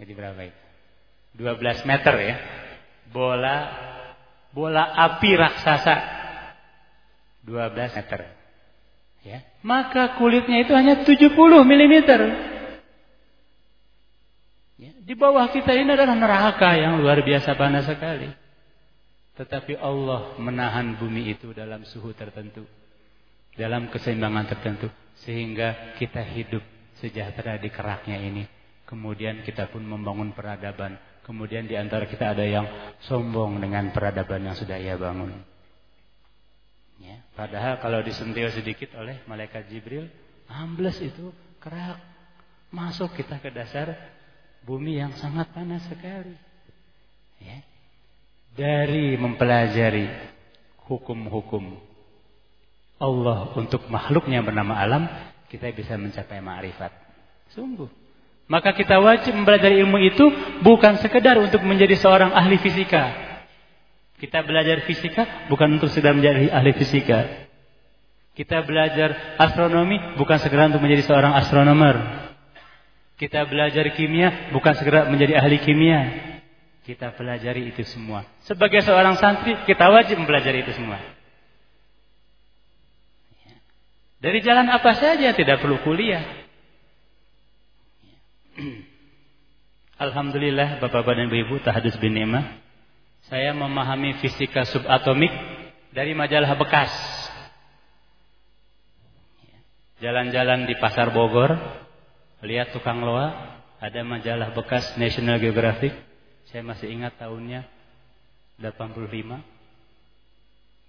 Jadi berapa itu? 12 meter ya. Bola bola api raksasa 12 meter. Ya. Maka kulitnya itu hanya 70 mm. Ya. Di bawah kita ini adalah neraka yang luar biasa panas sekali. Tetapi Allah menahan bumi itu dalam suhu tertentu. Dalam keseimbangan tertentu. Sehingga kita hidup sejahtera di keraknya ini. Kemudian kita pun membangun peradaban. Kemudian di antara kita ada yang sombong dengan peradaban yang sudah ia bangun. Ya, padahal kalau disentil sedikit oleh malaikat Jibril, ambles itu kerak. Masuk kita ke dasar bumi yang sangat panas sekali. Ya. Dari mempelajari hukum-hukum Allah untuk makhluknya bernama alam, kita bisa mencapai ma'rifat. Sungguh. Maka kita wajib mempelajari ilmu itu bukan sekedar untuk menjadi seorang ahli fisika. Kita belajar fisika bukan untuk sekedar menjadi ahli fisika. Kita belajar astronomi bukan sekedar untuk menjadi seorang astronomer. Kita belajar kimia bukan sekedar menjadi ahli kimia. Kita pelajari itu semua. Sebagai seorang santri, kita wajib mempelajari itu semua. Dari jalan apa saja tidak perlu kuliah. Alhamdulillah Bapak-bapak dan Ibu tahadus bin Nimah. Saya memahami fisika subatomik dari majalah bekas. Jalan-jalan di Pasar Bogor, lihat tukang loa, ada majalah bekas National Geographic. Saya masih ingat tahunnya 85.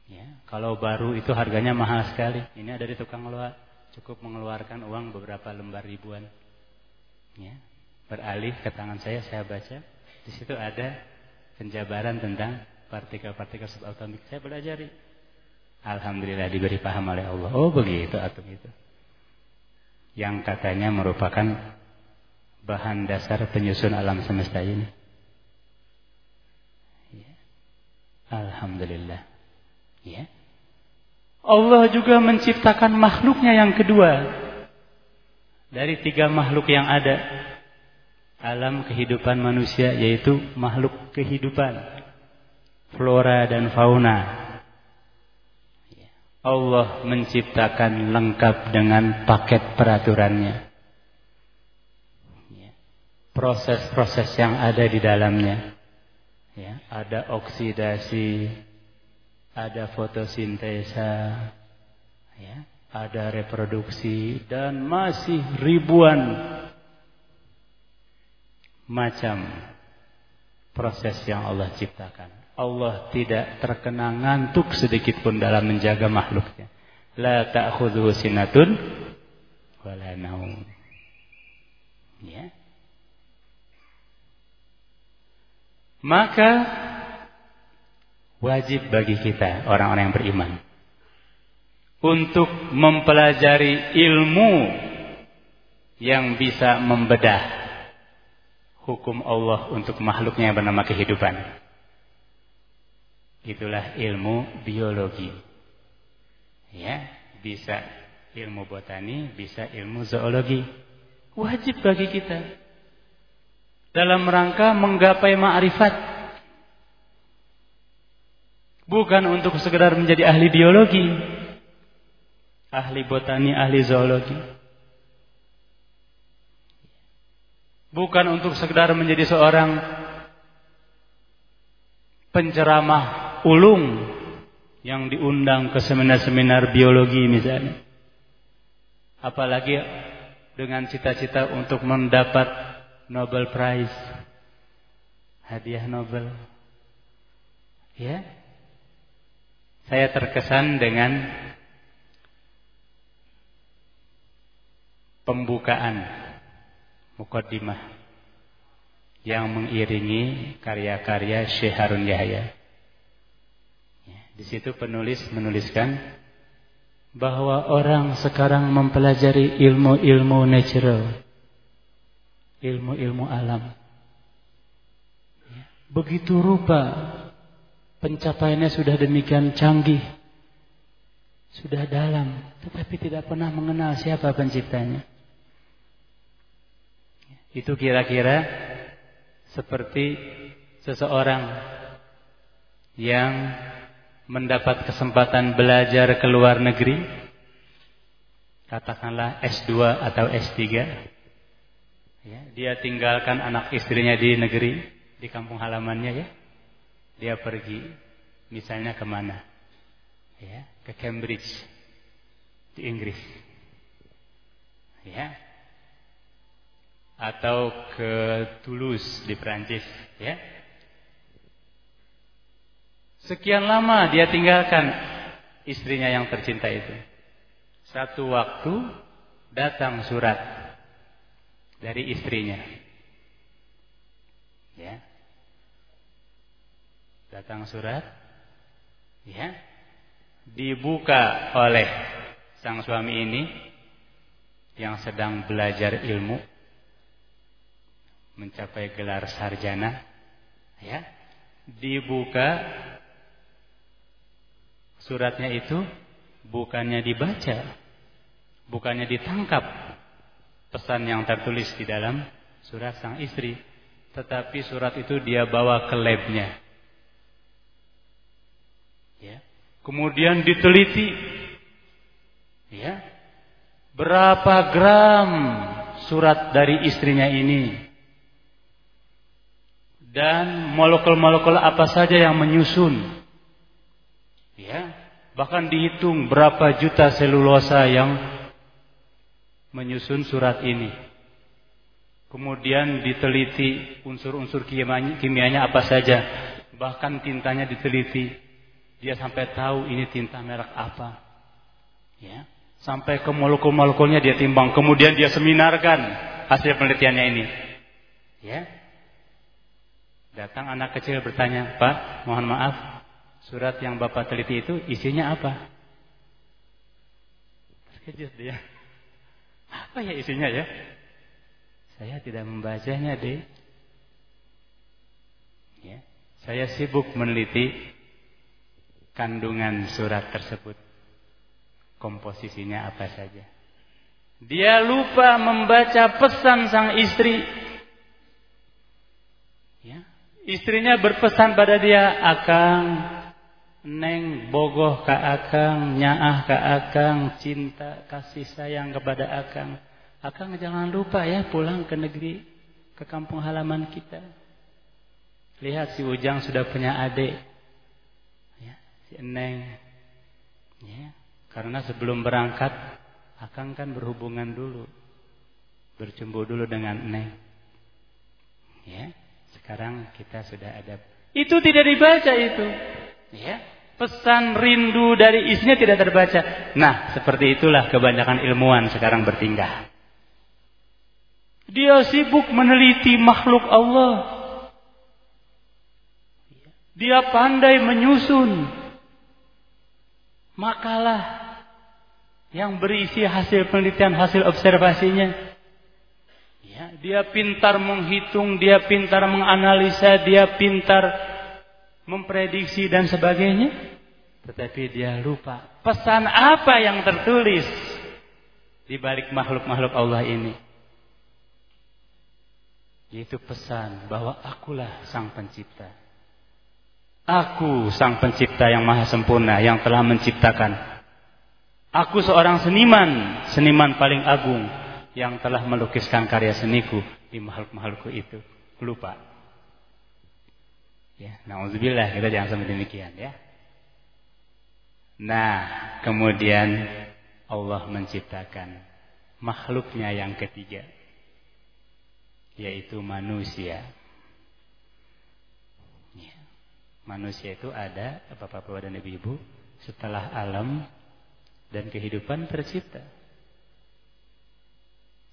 Ya, kalau baru itu harganya mahal sekali. Ini ada di tukang loa, cukup mengeluarkan uang beberapa lembar ribuan. Ya, beralih ke tangan saya, saya baca. Di situ ada penjabaran tentang partikel-partikel subatomik. Saya belajar. Alhamdulillah diberi paham oleh Allah. Oh begitu atom itu. Yang katanya merupakan bahan dasar penyusun alam semesta ini. Ya. Alhamdulillah. Ya. Allah juga menciptakan makhluknya yang kedua dari tiga makhluk yang ada alam kehidupan manusia yaitu makhluk kehidupan flora dan fauna. Allah menciptakan lengkap dengan paket peraturannya. Proses-proses yang ada di dalamnya. Ya. Ada oksidasi ada fotosintesa. Ya ada reproduksi dan masih ribuan macam proses yang Allah ciptakan. Allah tidak terkena ngantuk sedikit pun dalam menjaga makhluknya. La ta'khudhuhu sinatun wala naum. Ya. Maka wajib bagi kita orang-orang yang beriman untuk mempelajari ilmu yang bisa membedah hukum Allah untuk makhluknya yang bernama kehidupan. Itulah ilmu biologi. Ya, bisa ilmu botani, bisa ilmu zoologi. Wajib bagi kita dalam rangka menggapai ma'rifat. Bukan untuk sekedar menjadi ahli biologi, ahli botani, ahli zoologi. Bukan untuk sekedar menjadi seorang penceramah ulung yang diundang ke seminar-seminar biologi misalnya. Apalagi dengan cita-cita untuk mendapat Nobel Prize. Hadiah Nobel. Ya. Saya terkesan dengan pembukaan mukaddimah yang mengiringi karya-karya Syekh Harun Yahya. Ya, di situ penulis menuliskan bahwa orang sekarang mempelajari ilmu-ilmu natural, ilmu-ilmu alam. Ya, begitu rupa pencapaiannya sudah demikian canggih, sudah dalam, tetapi tidak pernah mengenal siapa penciptanya. Itu kira-kira seperti seseorang yang mendapat kesempatan belajar ke luar negeri, katakanlah S2 atau S3, ya, dia tinggalkan anak istrinya di negeri, di kampung halamannya ya, dia pergi, misalnya ke mana? Ya, ke Cambridge, di Inggris, ya, atau ke Toulouse di Prancis, ya. Sekian lama dia tinggalkan istrinya yang tercinta itu. Satu waktu datang surat dari istrinya. Ya. Datang surat. Ya. Dibuka oleh sang suami ini yang sedang belajar ilmu mencapai gelar sarjana ya dibuka suratnya itu bukannya dibaca bukannya ditangkap pesan yang tertulis di dalam surat sang istri tetapi surat itu dia bawa ke labnya. Ya kemudian diteliti ya berapa gram surat dari istrinya ini dan molekul-molekul apa saja yang menyusun. Ya, bahkan dihitung berapa juta selulosa yang menyusun surat ini. Kemudian diteliti unsur-unsur kimianya, apa saja. Bahkan tintanya diteliti. Dia sampai tahu ini tinta merek apa. Ya, sampai ke molekul-molekulnya dia timbang. Kemudian dia seminarkan hasil penelitiannya ini. Ya, Datang anak kecil bertanya, Pak, mohon maaf, surat yang Bapak teliti itu isinya apa? Terkejut dia. Apa ya isinya ya? Saya tidak membacanya, deh. Ya, saya sibuk meneliti kandungan surat tersebut. Komposisinya apa saja. Dia lupa membaca pesan sang istri. Ya, Istrinya berpesan pada dia, Akang, Neng bogoh ka Akang, nyaah ka Akang, cinta, kasih sayang kepada Akang. Akang jangan lupa ya pulang ke negeri, ke kampung halaman kita. Lihat si Ujang sudah punya adik. Ya, si Neng. Ya, karena sebelum berangkat, Akang kan berhubungan dulu. Bercumbu dulu dengan Neng. Ya. Sekarang kita sudah ada. Itu tidak dibaca itu. Ya. Pesan rindu dari isinya tidak terbaca. Nah, seperti itulah kebanyakan ilmuwan sekarang bertingkah. Dia sibuk meneliti makhluk Allah. Dia pandai menyusun makalah yang berisi hasil penelitian, hasil observasinya. Ya, dia pintar menghitung, dia pintar menganalisa, dia pintar memprediksi dan sebagainya. Tetapi dia lupa pesan apa yang tertulis di balik makhluk-makhluk Allah ini. Yaitu pesan bahwa akulah sang pencipta. Aku sang pencipta yang maha sempurna yang telah menciptakan. Aku seorang seniman, seniman paling agung yang telah melukiskan karya seniku di makhluk-makhlukku itu. Lupa. Ya, nauzubillah kita jangan sampai demikian ya. Nah, kemudian Allah menciptakan makhluknya yang ketiga yaitu manusia. Ya. Manusia itu ada Bapak-bapak dan Ibu-ibu setelah alam dan kehidupan tercipta.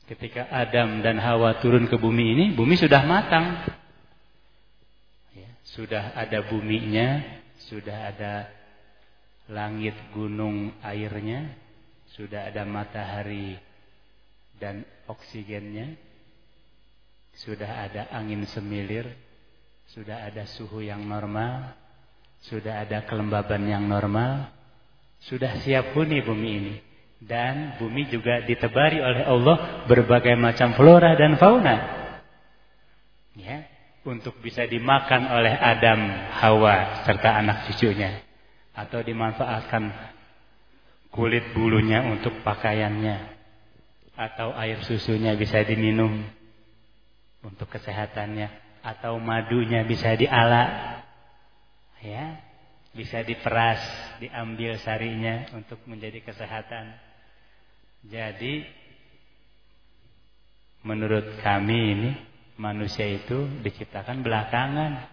Ketika Adam dan Hawa turun ke bumi ini, bumi sudah matang. Ya, sudah ada buminya, sudah ada langit, gunung, airnya, sudah ada matahari dan oksigennya, sudah ada angin semilir, sudah ada suhu yang normal, sudah ada kelembaban yang normal, sudah siap huni bumi ini. Dan bumi juga ditebari oleh Allah berbagai macam flora dan fauna. Ya. untuk bisa dimakan oleh Adam, Hawa serta anak cucunya atau dimanfaatkan kulit bulunya untuk pakaiannya atau air susunya bisa diminum untuk kesehatannya atau madunya bisa diala ya bisa diperas diambil sarinya untuk menjadi kesehatan jadi menurut kami ini manusia itu diciptakan belakangan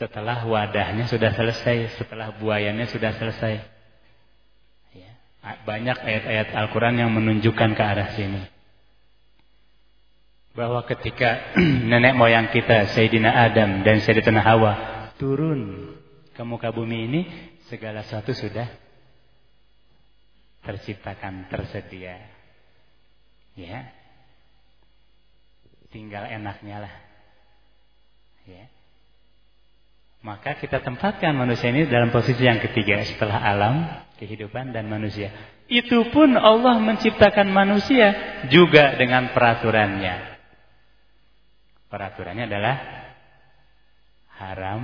setelah wadahnya sudah selesai setelah buayanya sudah selesai ya. banyak ayat-ayat Al-Quran yang menunjukkan ke arah sini bahwa ketika nenek moyang kita Sayyidina Adam dan Sayyidina Hawa turun ke muka bumi ini segala sesuatu sudah terciptakan tersedia. Ya. Tinggal enaknya lah. Ya. Maka kita tempatkan manusia ini dalam posisi yang ketiga setelah alam kehidupan dan manusia. Itu pun Allah menciptakan manusia juga dengan peraturannya. Peraturannya adalah haram,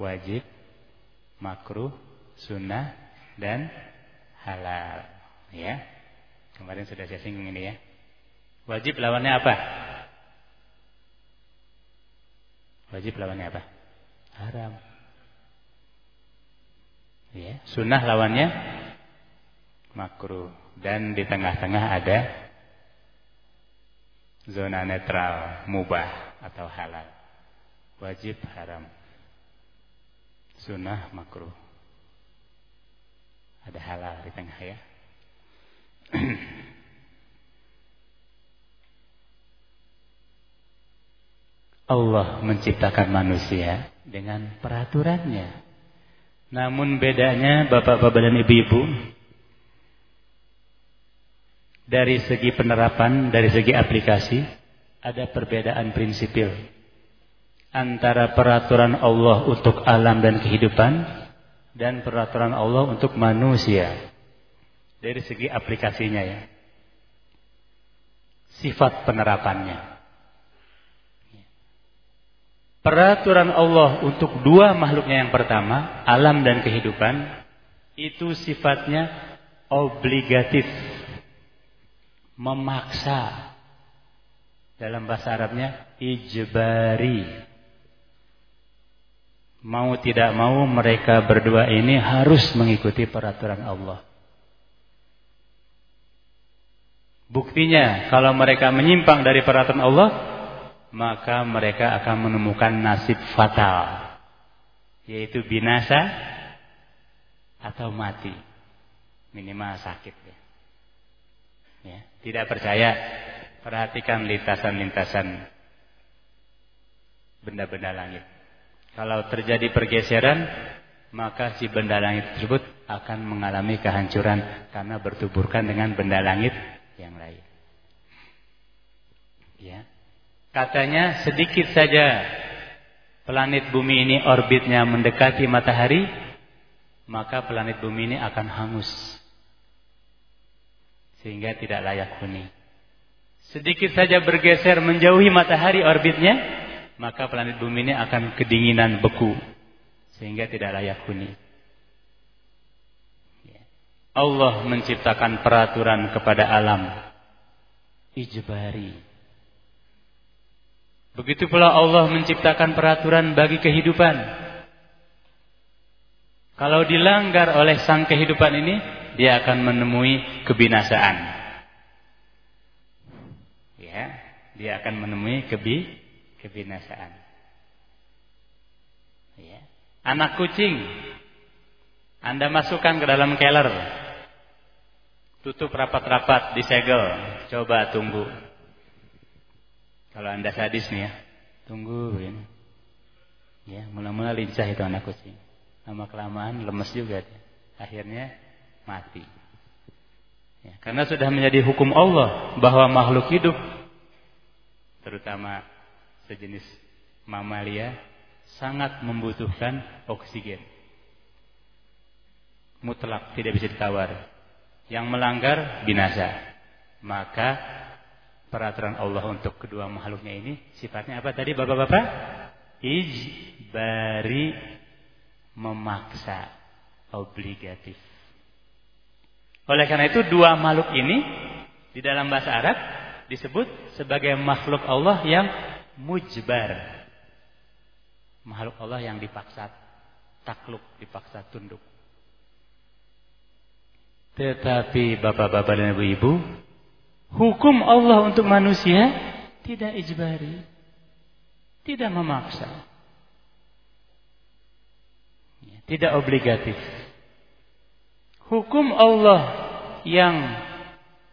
wajib, makruh, sunnah, dan halal. Ya, kemarin sudah saya singgung ini ya. Wajib lawannya apa? Wajib lawannya apa? Haram. Ya, sunnah lawannya makruh dan di tengah-tengah ada zona netral, mubah atau halal. Wajib haram. Sunnah makruh. Ada halal di tengah ya. Allah menciptakan manusia dengan peraturannya. Namun bedanya bapak-bapak dan ibu-ibu dari segi penerapan, dari segi aplikasi, ada perbedaan prinsipil antara peraturan Allah untuk alam dan kehidupan dan peraturan Allah untuk manusia. Dari segi aplikasinya ya. Sifat penerapannya. Peraturan Allah untuk dua makhluknya yang pertama, alam dan kehidupan, itu sifatnya obligatif memaksa. Dalam bahasa Arabnya ijbari. Mau tidak mau mereka berdua ini harus mengikuti peraturan Allah. Buktinya kalau mereka menyimpang dari peraturan Allah, maka mereka akan menemukan nasib fatal, yaitu binasa atau mati. Minimal sakit ya. Tidak percaya, perhatikan lintasan-lintasan benda-benda langit. Kalau terjadi pergeseran, maka si benda langit tersebut akan mengalami kehancuran karena bertuburkan dengan benda langit yang lain. Ya. Katanya sedikit saja planet bumi ini orbitnya mendekati matahari, maka planet bumi ini akan hangus sehingga tidak layak huni. Sedikit saja bergeser menjauhi matahari orbitnya, maka planet bumi ini akan kedinginan beku sehingga tidak layak huni. Ya. Allah menciptakan peraturan kepada alam ijbari. Begitu pula Allah menciptakan peraturan bagi kehidupan. Kalau dilanggar oleh sang kehidupan ini, dia akan menemui kebinasaan. Ya, dia akan menemui kebi kebinasaan. Ya. Anak kucing Anda masukkan ke dalam keller. Tutup rapat-rapat, disegel. Coba tunggu. Kalau Anda sadis nih ya, tunggu ini. Ya, mula-mula lincah itu anak kucing. Lama kelamaan lemes juga. Akhirnya mati. Ya, karena sudah menjadi hukum Allah bahwa makhluk hidup terutama sejenis mamalia sangat membutuhkan oksigen. Mutlak tidak bisa ditawar. Yang melanggar binasa. Maka peraturan Allah untuk kedua makhluknya ini sifatnya apa tadi Bapak-bapak? Ijbari memaksa obligatif. Oleh karena itu dua makhluk ini di dalam bahasa Arab disebut sebagai makhluk Allah yang mujbar. Makhluk Allah yang dipaksa takluk, dipaksa tunduk. Tetapi bapak-bapak dan ibu-ibu, hukum Allah untuk manusia tidak ijbari. Tidak memaksa. Tidak obligatif. Hukum Allah yang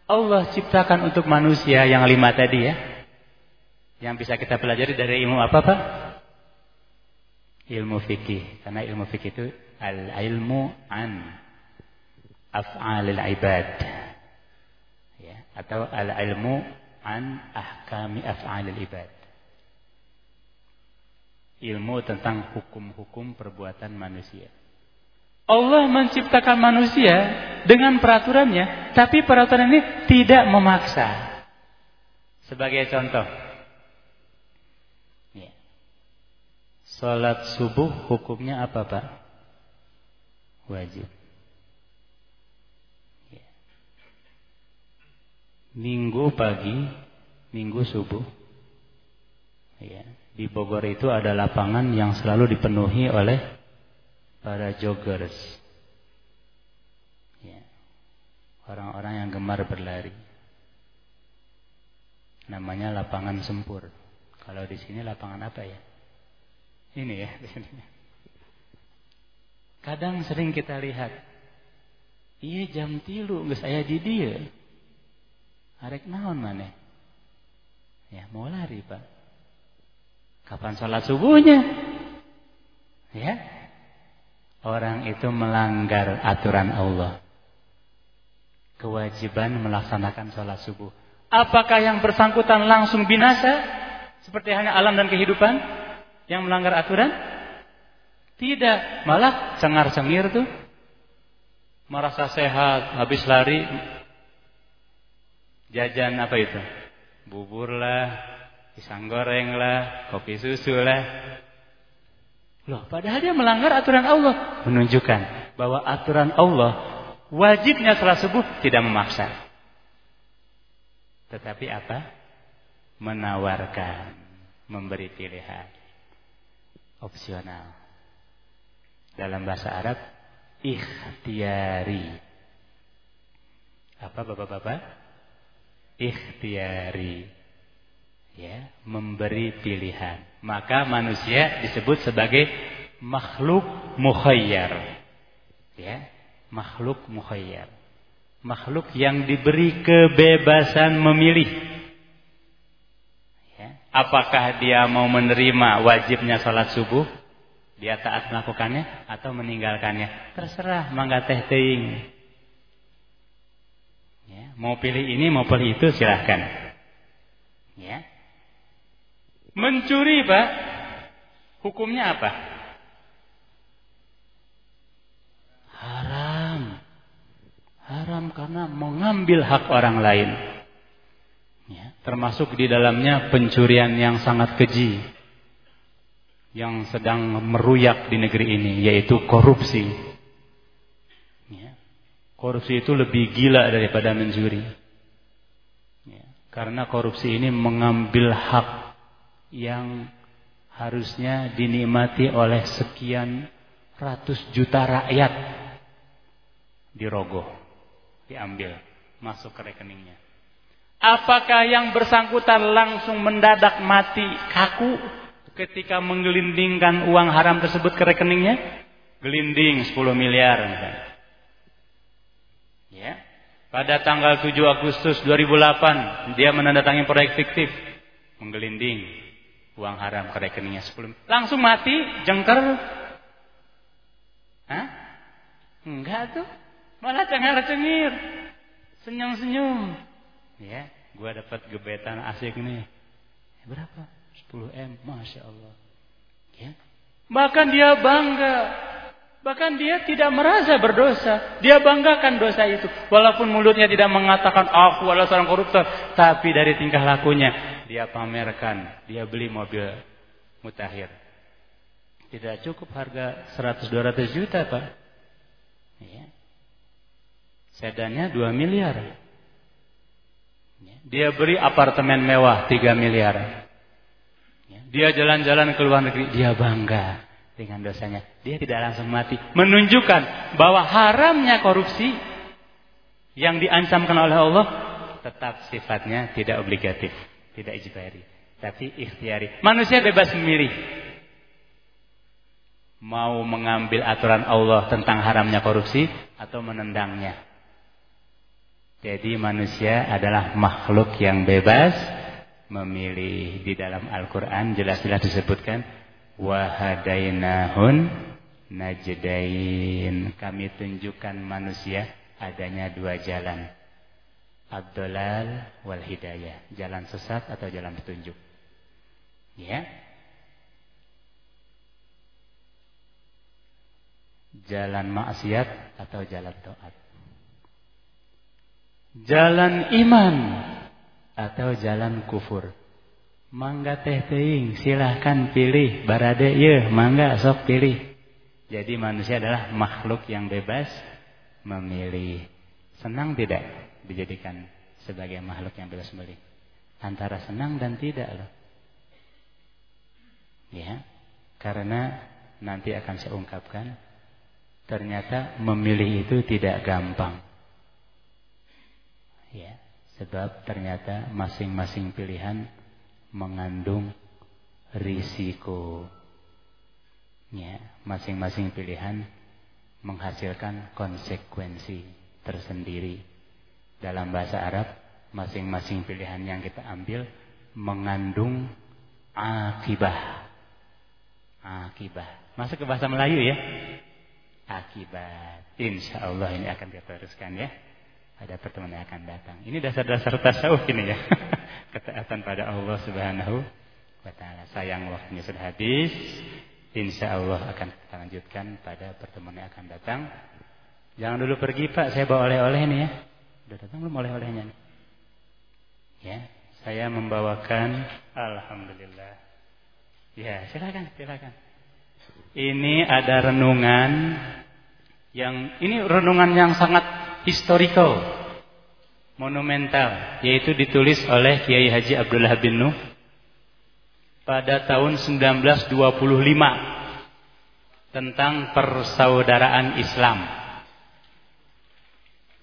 Allah ciptakan untuk manusia yang lima tadi ya. Yang bisa kita pelajari dari ilmu apa Pak? Ilmu fikih. Karena ilmu fikih itu al-ilmu an af'alil ibad. Ya, atau al-ilmu an ahkami af'alil ibad. Ilmu tentang hukum-hukum perbuatan manusia. Allah menciptakan manusia dengan peraturannya, tapi peraturan ini tidak memaksa. Sebagai contoh, ya. Salat subuh hukumnya apa Pak? Wajib. Minggu pagi, Minggu subuh. Ya, di Bogor itu ada lapangan yang selalu dipenuhi oleh para joggers. Ya. Orang-orang yang gemar berlari. Namanya lapangan sempur. Kalau di sini lapangan apa ya? Ini ya. Kadang sering kita lihat, iya jam tilu nggak saya di dia. Arek naon mana? Ya mau lari pak. Kapan sholat subuhnya? Ya. Orang itu melanggar aturan Allah. Kewajiban melaksanakan sholat subuh. Apakah yang bersangkutan langsung binasa? Seperti hanya alam dan kehidupan? Yang melanggar aturan? Tidak. Malah cengar-cengir tuh. Merasa sehat, habis lari, Jajan apa itu? Bubur lah, pisang goreng lah, kopi susu lah. Loh, padahal dia melanggar aturan Allah. Menunjukkan bahwa aturan Allah wajibnya salat subuh tidak memaksa. Tetapi apa? Menawarkan, memberi pilihan. Opsional. Dalam bahasa Arab, ikhtiari. Apa bapak-bapak? ikhtiari ya memberi pilihan maka manusia disebut sebagai makhluk mukhayyar ya makhluk mukhayyar makhluk yang diberi kebebasan memilih apakah dia mau menerima wajibnya salat subuh dia taat melakukannya atau meninggalkannya terserah mangga teh teuing Mau pilih ini, mau pilih itu silahkan. Ya. Mencuri, Pak. Hukumnya apa? Haram. Haram karena mengambil hak orang lain. Ya, termasuk di dalamnya pencurian yang sangat keji. Yang sedang meruyak di negeri ini, yaitu korupsi. Korupsi itu lebih gila daripada mencuri. Ya, karena korupsi ini mengambil hak yang harusnya dinikmati oleh sekian ratus juta rakyat. Dirogoh, diambil, masuk ke rekeningnya. Apakah yang bersangkutan langsung mendadak mati kaku ketika menggelindingkan uang haram tersebut ke rekeningnya? Gelinding 10 miliar. Ya. Pada tanggal 7 Agustus 2008 dia menandatangani proyek fiktif menggelinding uang haram ke rekeningnya 10 langsung mati jengker Hah? Enggak tuh malah cengar-cengir senyum-senyum ya gua dapat gebetan asik nih berapa 10 M Masya Allah ya bahkan dia bangga Bahkan dia tidak merasa berdosa. Dia banggakan dosa itu. Walaupun mulutnya tidak mengatakan aku adalah seorang koruptor. Tapi dari tingkah lakunya. Dia pamerkan. Dia beli mobil mutakhir. Tidak cukup harga 100-200 juta Pak. Ya. Sedannya 2 miliar. Dia beri apartemen mewah 3 miliar. Ya. Dia jalan-jalan ke luar negeri. Dia bangga dengan dosanya. Dia tidak langsung mati. Menunjukkan bahwa haramnya korupsi yang diancamkan oleh Allah tetap sifatnya tidak obligatif, tidak ijbari, tapi ikhtiari. Manusia bebas memilih. Mau mengambil aturan Allah tentang haramnya korupsi atau menendangnya. Jadi manusia adalah makhluk yang bebas memilih di dalam Al-Qur'an. Jelas-jelas disebutkan wahadainahun najdain. Kami tunjukkan manusia adanya dua jalan abdolal wal hidayah. Jalan sesat atau jalan petunjuk? Ya. Jalan maksiat atau jalan taat jalan iman atau jalan kufur Mangga teh teing, silahkan pilih. Barade ye, mangga sok pilih. Jadi manusia adalah makhluk yang bebas memilih. Senang tidak dijadikan sebagai makhluk yang bebas memilih? Antara senang dan tidak loh. Ya, karena nanti akan saya ungkapkan. Ternyata memilih itu tidak gampang. Ya, sebab ternyata masing-masing pilihan mengandung risiko. Ya, masing-masing pilihan menghasilkan konsekuensi tersendiri. Dalam bahasa Arab, masing-masing pilihan yang kita ambil mengandung akibah. Akibah. Masuk ke bahasa Melayu ya. Akibat. Insya Allah ini akan kita teruskan ya pada pertemuan yang akan datang. Ini dasar-dasar tasawuf ini ya. Ketaatan pada Allah Subhanahu wa taala. Sayang waktunya sudah habis. Insya Allah akan kita lanjutkan pada pertemuan yang akan datang. Jangan dulu pergi Pak, saya bawa oleh-oleh nih ya. Sudah datang belum oleh-olehnya nih? Ya, saya membawakan Alhamdulillah. Ya, silakan, silakan. Ini ada renungan yang ini renungan yang sangat historical, monumental, yaitu ditulis oleh Kiai Haji Abdullah bin Nuh pada tahun 1925 tentang persaudaraan Islam.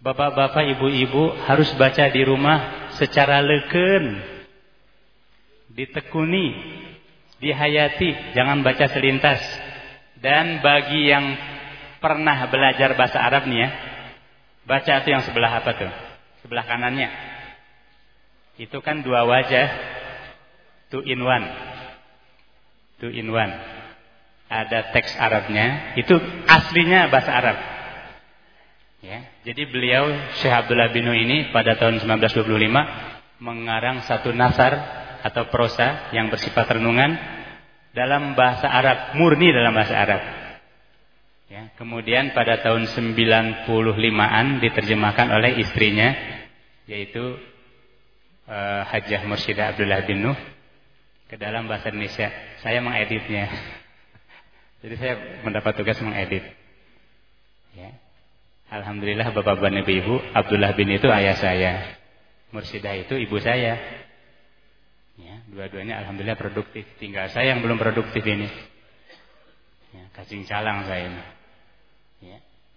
Bapak-bapak, ibu-ibu harus baca di rumah secara leken, ditekuni, dihayati, jangan baca selintas. Dan bagi yang pernah belajar bahasa Arab nih ya, Baca itu yang sebelah apa tuh? Sebelah kanannya. Itu kan dua wajah. Two in one. Two in one. Ada teks Arabnya. Itu aslinya bahasa Arab. Ya, jadi beliau Syekh Abdullah bin ini pada tahun 1925 mengarang satu nasar atau prosa yang bersifat renungan dalam bahasa Arab, murni dalam bahasa Arab. Kemudian pada tahun 95-an diterjemahkan oleh istrinya yaitu uh, Hajjah Mursyidah Abdullah bin Nuh ke dalam bahasa Indonesia. Saya mengeditnya. Jadi saya mendapat tugas mengedit. Ya. Alhamdulillah Bapak-bapak Ibu, Abdullah bin itu ayah saya. Mursyidah itu ibu saya. Ya, dua-duanya alhamdulillah produktif. Tinggal saya yang belum produktif ini. Ya, calang saya ini.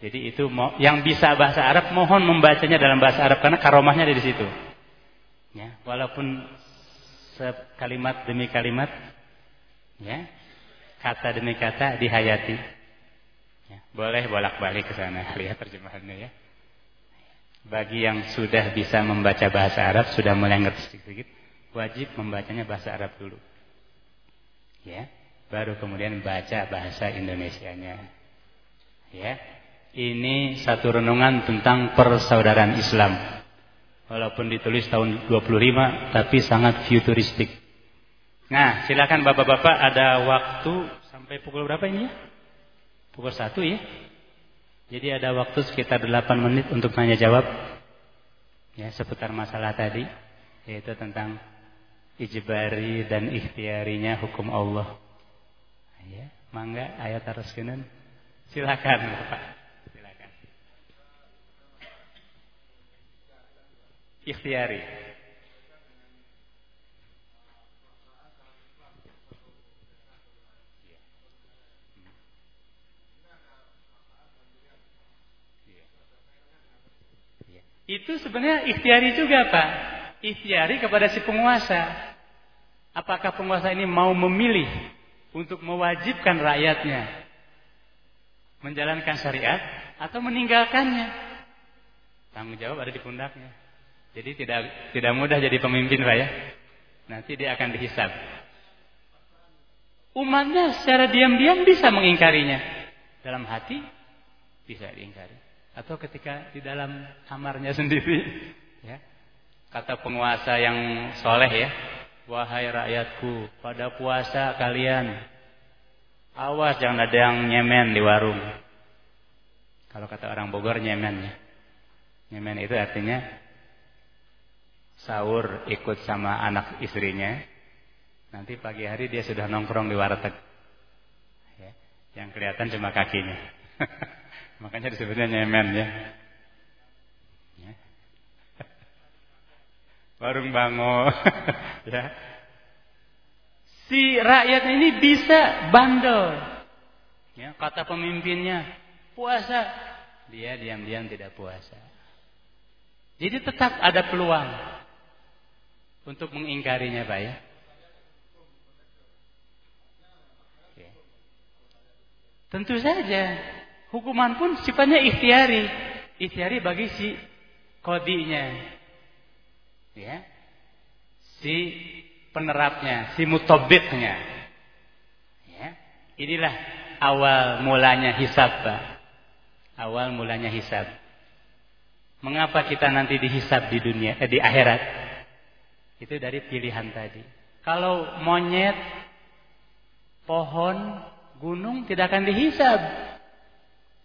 Jadi itu yang bisa bahasa Arab mohon membacanya dalam bahasa Arab karena karomahnya ada di situ. Ya, walaupun kalimat demi kalimat, ya, kata demi kata dihayati. Ya, boleh bolak-balik ke sana lihat terjemahannya ya. Bagi yang sudah bisa membaca bahasa Arab, sudah mulai ngerti sedikit-sedikit, wajib membacanya bahasa Arab dulu. Ya, baru kemudian baca bahasa Indonesianya. Ya. Ini satu renungan tentang persaudaraan Islam. Walaupun ditulis tahun 25 tapi sangat futuristik. Nah, silakan Bapak-bapak ada waktu sampai pukul berapa ini ya? Pukul satu ya. Jadi ada waktu sekitar 8 menit untuk tanya jawab. Ya, seputar masalah tadi. Yaitu tentang ijbari dan ikhtiarinya hukum Allah. Ya, mangga ayat teruskeun. Silakan, Bapak. Silakan. Ikhtiari. Itu sebenarnya ikhtiari juga Pak. Ikhtiari kepada si penguasa. Apakah penguasa ini mau memilih untuk mewajibkan rakyatnya menjalankan syariat atau meninggalkannya? Tanggung jawab ada di pundaknya. Jadi tidak tidak mudah jadi pemimpin Pak ya. Nanti dia akan dihisab. Umatnya secara diam-diam bisa mengingkarinya. Dalam hati bisa diingkari atau ketika di dalam kamarnya sendiri ya kata penguasa yang soleh ya wahai rakyatku pada puasa kalian awas jangan ada yang nyemen di warung kalau kata orang Bogor nyemen ya nyemen itu artinya sahur ikut sama anak istrinya nanti pagi hari dia sudah nongkrong di warteg ya, yang kelihatan cuma kakinya Makanya disebutnya nyemen ya. ya. Warung bango. ya. Si rakyat ini bisa bandel. Ya, kata pemimpinnya, puasa. Dia diam-diam tidak puasa. Jadi tetap ada peluang untuk mengingkarinya, Pak ya. Tentu saja Hukuman pun sifatnya ikhtiari. Ikhtiari bagi si kodinya. Ya. Si penerapnya, si mutobitnya. Ya. Inilah awal mulanya hisab, Pak. Awal mulanya hisab. Mengapa kita nanti dihisab di dunia, eh, di akhirat? Itu dari pilihan tadi. Kalau monyet, pohon, gunung tidak akan dihisab.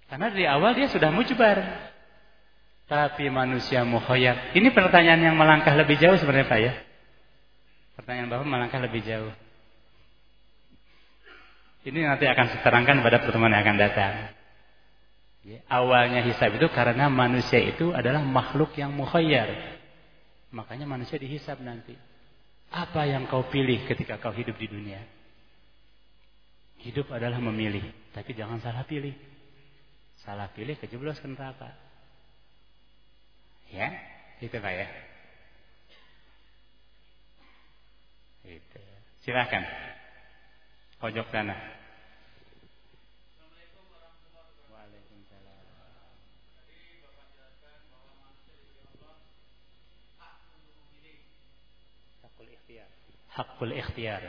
Karena dari awal dia sudah mujbar. Tapi manusia muhoyak. Ini pertanyaan yang melangkah lebih jauh sebenarnya Pak ya. Pertanyaan Bapak melangkah lebih jauh. Ini nanti akan saya pada pertemuan yang akan datang. Ya, awalnya hisab itu karena manusia itu adalah makhluk yang muhoyar. Makanya manusia dihisab nanti. Apa yang kau pilih ketika kau hidup di dunia? Hidup adalah memilih. Tapi jangan salah pilih. Salah pilih kejeblos ke neraka. Ya, itu Pak ya. Itu. Silakan. Pojok sana. Hakul ikhtiar. Hakul ikhtiar.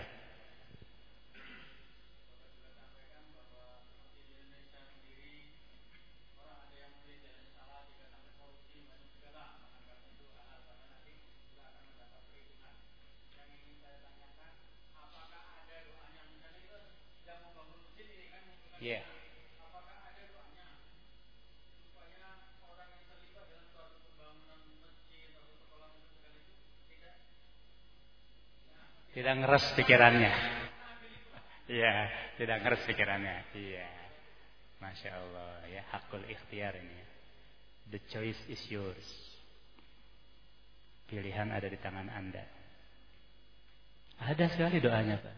Tidak ngeres pikirannya. Iya, tidak ngeres pikirannya. Iya. Masya Allah ya, hakul ikhtiar ini. The choice is yours. Pilihan ada di tangan Anda. Ada sekali doanya, Pak.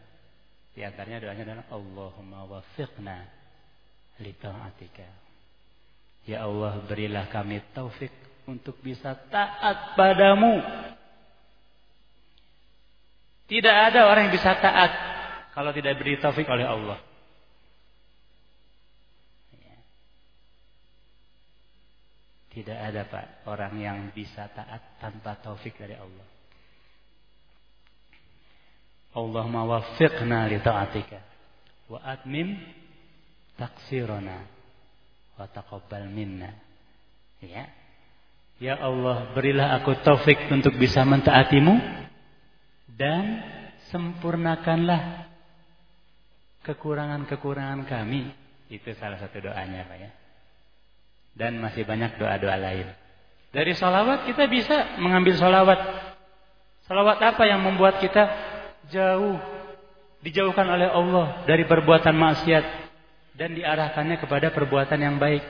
Di antaranya doanya adalah Allahumma wafiqna li ta'atika. Ya Allah, berilah kami taufik untuk bisa taat padamu tidak ada orang yang bisa taat kalau tidak beri taufik oleh Allah. Tidak ada Pak orang yang bisa taat tanpa taufik dari Allah. Allahumma waffiqna li ta'atika wa atmim taksirana wa taqabbal minna. Ya. Ya Allah, berilah aku taufik untuk bisa mentaatimu dan sempurnakanlah kekurangan-kekurangan kami Itu salah satu doanya Pak ya. Dan masih banyak doa-doa lain. Dari sholawat kita bisa mengambil sholawat. Sholawat apa yang membuat kita jauh dijauhkan oleh Allah dari perbuatan maksiat dan diarahkannya kepada perbuatan yang baik.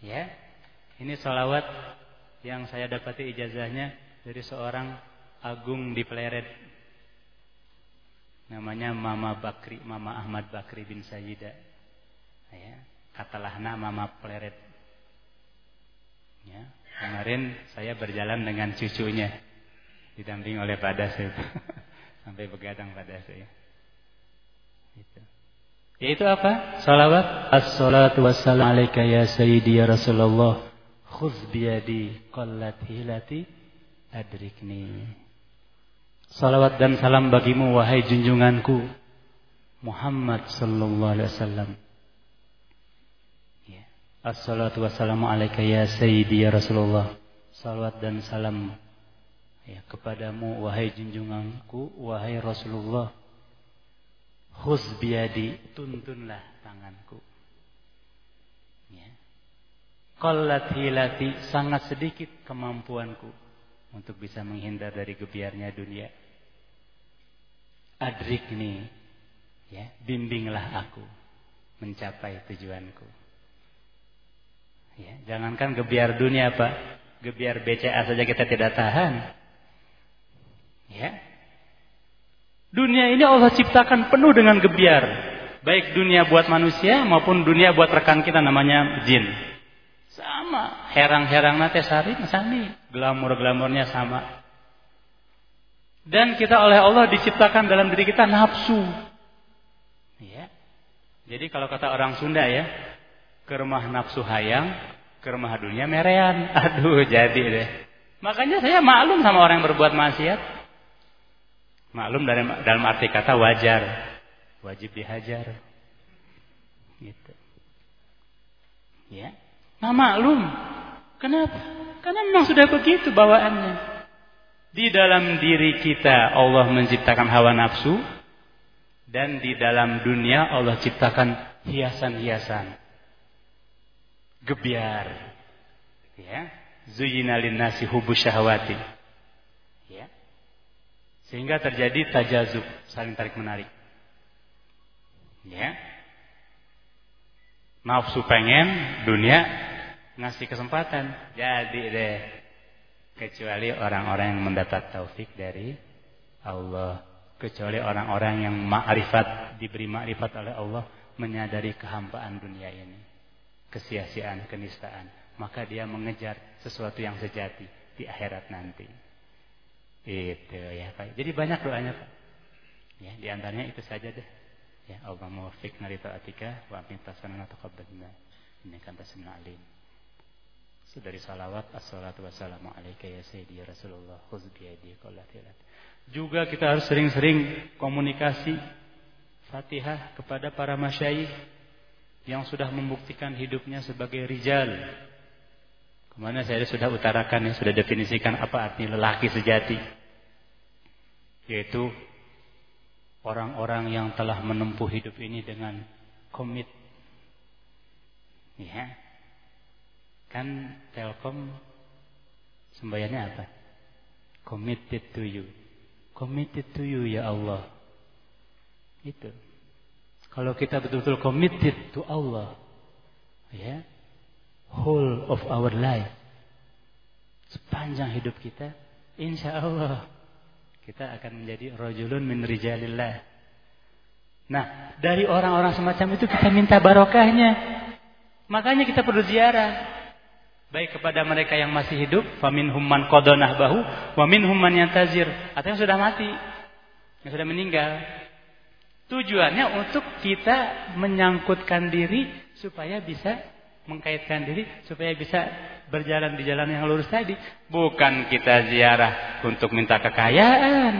Ya, ini sholawat yang saya dapati ijazahnya dari seorang agung di Pleret. Namanya Mama Bakri, Mama Ahmad Bakri bin Sayyidah. Ya, katalahna Mama Pleret. Ya, Kemarin saya berjalan dengan cucunya didamping oleh Pak Das sampai begadang Pak Das ya. Itu. Apa? Salawat. Assalatu wassalamu alaika ya sayyidi ya Rasulullah. Khudz biyadi qallat hilati adrikni. Salawat dan salam bagimu wahai junjunganku Muhammad sallallahu alaihi wasallam. Assalatu wassalamu alaika ya sayyidi ya Rasulullah. Salawat dan salam ya, kepadamu wahai junjunganku, wahai Rasulullah. Khuz biadi, tuntunlah tanganku. Ya. Qallat hilati, sangat sedikit kemampuanku untuk bisa menghindar dari gebiarnya dunia. Adrikni, ya, bimbinglah aku mencapai tujuanku. Ya, jangankan gebiar dunia Pak, gebiar BCA saja kita tidak tahan. Ya. Dunia ini Allah ciptakan penuh dengan gebiar. Baik dunia buat manusia maupun dunia buat rekan kita namanya jin. Sama, herang-herang nate sari sami, glamor-glamornya sama. Dan kita oleh Allah diciptakan dalam diri kita nafsu. Ya. Jadi kalau kata orang Sunda ya, ke rumah nafsu hayang, ke rumah dunia merean. Aduh, jadi deh. Makanya saya maklum sama orang yang berbuat maksiat. Maklum dalam, dalam arti kata wajar. Wajib dihajar. Gitu. Ya. Nah maklum. Kenapa? Karena memang sudah begitu bawaannya. Di dalam diri kita Allah menciptakan hawa nafsu. Dan di dalam dunia Allah ciptakan hiasan-hiasan gebiar. Ya. Zuyina nasi hubu syahwati. Ya. Sehingga terjadi tajazub, saling tarik menarik. Ya. Nafsu pengen, dunia ngasih kesempatan. Jadi deh. Kecuali orang-orang yang mendapat taufik dari Allah. Kecuali orang-orang yang ma'rifat, diberi ma'rifat oleh Allah. Menyadari kehampaan dunia ini kesia-siaan, kenistaan, maka dia mengejar sesuatu yang sejati di akhirat nanti. Itu ya Pak. Jadi banyak doanya Pak. Ya, di antaranya itu saja deh. Ya, Allah muwaffiqna li taatika wa amin tasana taqabbalna. Innaka antas alim. Dari salawat assalatu wassalamu alayka ya sayyidi ya Rasulullah Juga kita harus sering-sering komunikasi Fatihah kepada para masyayikh yang sudah membuktikan hidupnya sebagai rijal. Ke mana saya sudah utarakan ya, sudah definisikan apa arti lelaki sejati. Yaitu orang-orang yang telah menempuh hidup ini dengan komit. Ya. Kan Telkom sembayannya apa? Committed to you. Committed to you ya Allah. Itu. Kalau kita betul-betul committed to Allah, ya, whole of our life, sepanjang hidup kita, insya Allah kita akan menjadi rojulun min rijalillah. Nah, dari orang-orang semacam itu kita minta barokahnya. Makanya kita perlu ziarah. Baik kepada mereka yang masih hidup, famin humman kodonah bahu, wamin humman yang tazir, atau yang sudah mati, yang sudah meninggal. Tujuannya untuk kita menyangkutkan diri supaya bisa mengkaitkan diri supaya bisa berjalan di jalan yang lurus tadi. Bukan kita ziarah untuk minta kekayaan.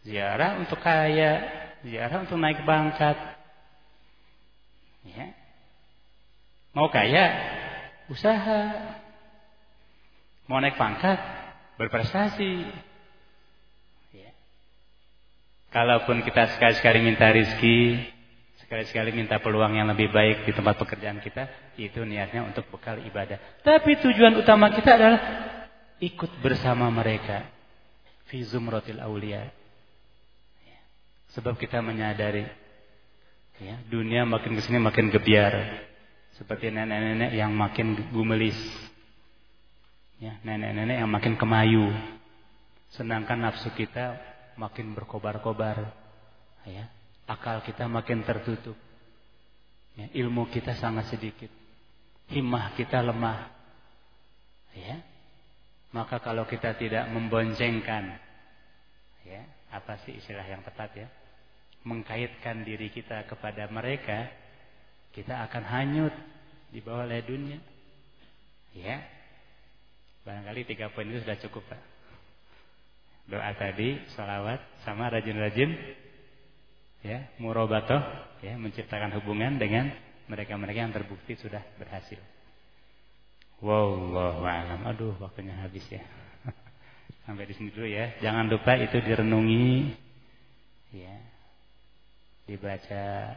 Ziarah untuk kaya, ziarah untuk naik bangkat. Ya. Mau kaya, usaha. Mau naik pangkat, berprestasi. Kalaupun kita sekali-sekali minta rizki, Sekali-sekali minta peluang yang lebih baik di tempat pekerjaan kita, itu niatnya untuk bekal ibadah. Tapi tujuan utama kita adalah ikut bersama mereka. Fi zumratil awliya. Ya. Sebab kita menyadari ya, dunia makin ke sini makin gebiar. Seperti nenek-nenek yang makin gumelis. Ya, nenek-nenek yang makin kemayu. Sedangkan nafsu kita makin berkobar-kobar. Ya, akal kita makin tertutup. Ya, ilmu kita sangat sedikit. Himmah kita lemah. Ya. Maka kalau kita tidak memboncengkan ya, apa sih istilah yang tepat ya? Mengkaitkan diri kita kepada mereka, kita akan hanyut di bawah ledunnya. Ya. Barangkali tiga poin itu sudah cukup, Pak. Doa tadi, salawat, sama rajin-rajin ya, murabatoh ya, menciptakan hubungan dengan mereka-mereka yang terbukti sudah berhasil. Wallahu a'lam. Aduh, waktunya habis ya. Sampai di sini dulu ya. Jangan lupa itu direnungi ya. Dibaca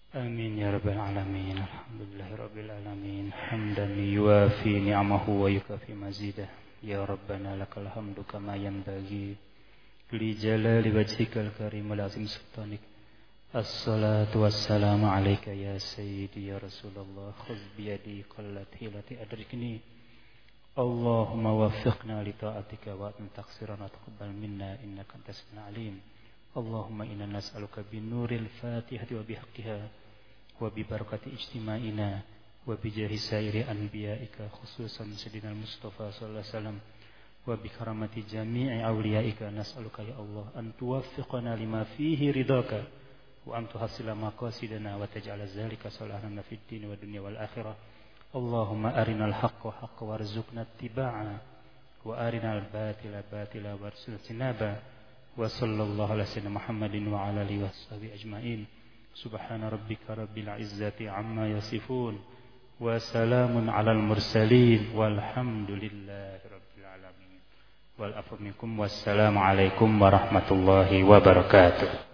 آمين يا رب العالمين الحمد لله رب العالمين حمدا يوافي نعمه ويكافي مزيده يا ربنا لك الحمد كما ينبغي لجلال وجهك الكريم العظيم سلطانك الصلاة والسلام عليك يا سيدي يا رسول الله خذ بيدي قلت حيلتي أدركني اللهم وفقنا لطاعتك وأن تقصرنا تقبل منا إنك أنت السميع العليم اللهم إنا نسألك بنور الفاتحة وبحقها وببركة اجتماعنا وبجاه سائر أنبيائك خصوصا سيدنا المصطفى صلى الله عليه وسلم وبكرامة جميع أوليائك نسألك يا الله أن توفقنا لما فيه رضاك وأن تحصل مقاصدنا وتجعل ذلك صلاحنا في الدين والدنيا والآخرة اللهم أرنا الحق حق وارزقنا اتباعه وأرنا الباطل باطلا وارزقنا اجتنابه وصلى الله على سيدنا محمد وعلى آله وصحبه أجمعين سبحان ربك رب العزة عما يصفون وسلام على المرسلين والحمد لله رب العالمين. والعفو منكم والسلام عليكم ورحمة الله وبركاته.